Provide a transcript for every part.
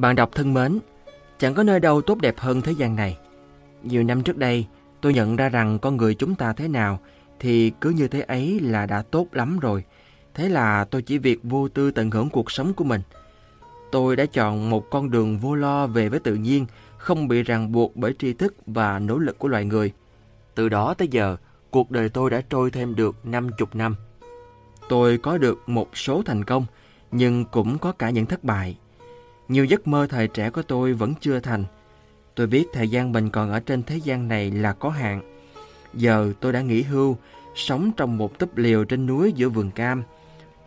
Bạn đọc thân mến, chẳng có nơi đâu tốt đẹp hơn thế gian này. Nhiều năm trước đây, tôi nhận ra rằng con người chúng ta thế nào thì cứ như thế ấy là đã tốt lắm rồi. Thế là tôi chỉ việc vô tư tận hưởng cuộc sống của mình. Tôi đã chọn một con đường vô lo về với tự nhiên, không bị ràng buộc bởi tri thức và nỗ lực của loài người. Từ đó tới giờ, cuộc đời tôi đã trôi thêm được 50 năm. Tôi có được một số thành công, nhưng cũng có cả những thất bại. Nhiều giấc mơ thời trẻ của tôi vẫn chưa thành. Tôi biết thời gian mình còn ở trên thế gian này là có hạn. Giờ tôi đã nghỉ hưu, sống trong một túp liều trên núi giữa vườn cam.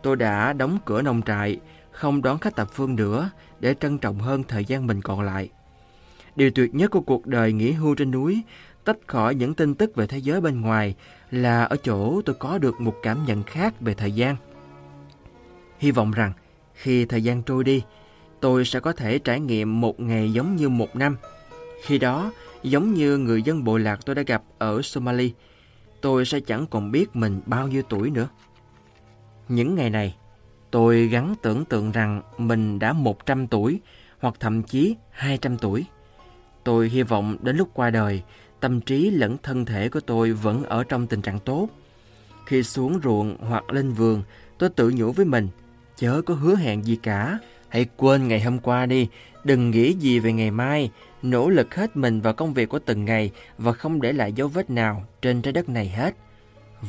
Tôi đã đóng cửa nông trại, không đón khách tập phương nữa để trân trọng hơn thời gian mình còn lại. Điều tuyệt nhất của cuộc đời nghỉ hưu trên núi, tách khỏi những tin tức về thế giới bên ngoài, là ở chỗ tôi có được một cảm nhận khác về thời gian. Hy vọng rằng khi thời gian trôi đi, tôi sẽ có thể trải nghiệm một ngày giống như một năm. Khi đó, giống như người dân bộ lạc tôi đã gặp ở Somalia, tôi sẽ chẳng còn biết mình bao nhiêu tuổi nữa. Những ngày này, tôi gắn tưởng tượng rằng mình đã 100 tuổi hoặc thậm chí 200 tuổi. Tôi hy vọng đến lúc qua đời, tâm trí lẫn thân thể của tôi vẫn ở trong tình trạng tốt. Khi xuống ruộng hoặc lên vườn, tôi tự nhủ với mình, chớ có hứa hẹn gì cả. Hãy quên ngày hôm qua đi, đừng nghĩ gì về ngày mai, nỗ lực hết mình vào công việc của từng ngày và không để lại dấu vết nào trên trái đất này hết.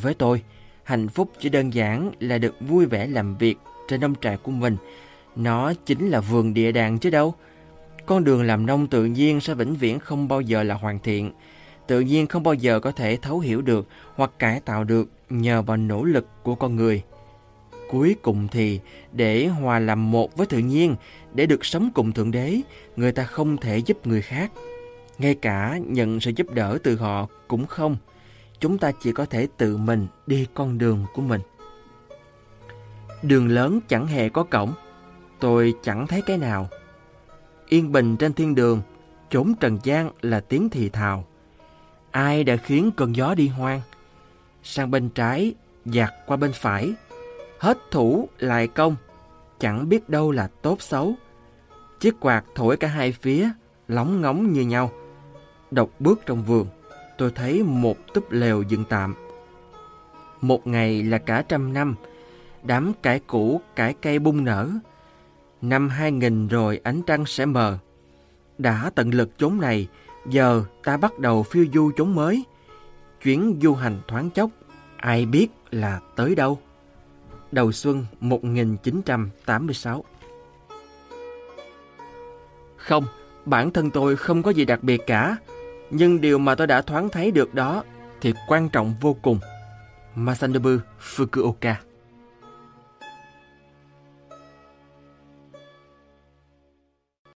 Với tôi, hạnh phúc chỉ đơn giản là được vui vẻ làm việc trên nông trại của mình. Nó chính là vườn địa đàng chứ đâu. Con đường làm nông tự nhiên sẽ vĩnh viễn không bao giờ là hoàn thiện. Tự nhiên không bao giờ có thể thấu hiểu được hoặc cải tạo được nhờ vào nỗ lực của con người. Cuối cùng thì, để hòa làm một với tự nhiên, để được sống cùng Thượng Đế, người ta không thể giúp người khác. Ngay cả nhận sự giúp đỡ từ họ cũng không. Chúng ta chỉ có thể tự mình đi con đường của mình. Đường lớn chẳng hề có cổng, tôi chẳng thấy cái nào. Yên bình trên thiên đường, chốn trần gian là tiếng thì thào. Ai đã khiến cơn gió đi hoang? Sang bên trái, dạt qua bên phải, hết thủ lại công, chẳng biết đâu là tốt xấu. Chiếc quạt thổi cả hai phía, lóng ngóng như nhau. Độc bước trong vườn, tôi thấy một túp lều dựng tạm. Một ngày là cả trăm năm, đám cải cũ cải cây bung nở. Năm 2000 rồi ánh trăng sẽ mờ. Đã tận lực chốn này, giờ ta bắt đầu phiêu du chốn mới. Chuyến du hành thoáng chốc, ai biết là tới đâu đầu xuân 1986. Không, bản thân tôi không có gì đặc biệt cả, nhưng điều mà tôi đã thoáng thấy được đó thì quan trọng vô cùng. Masanobu Fukuoka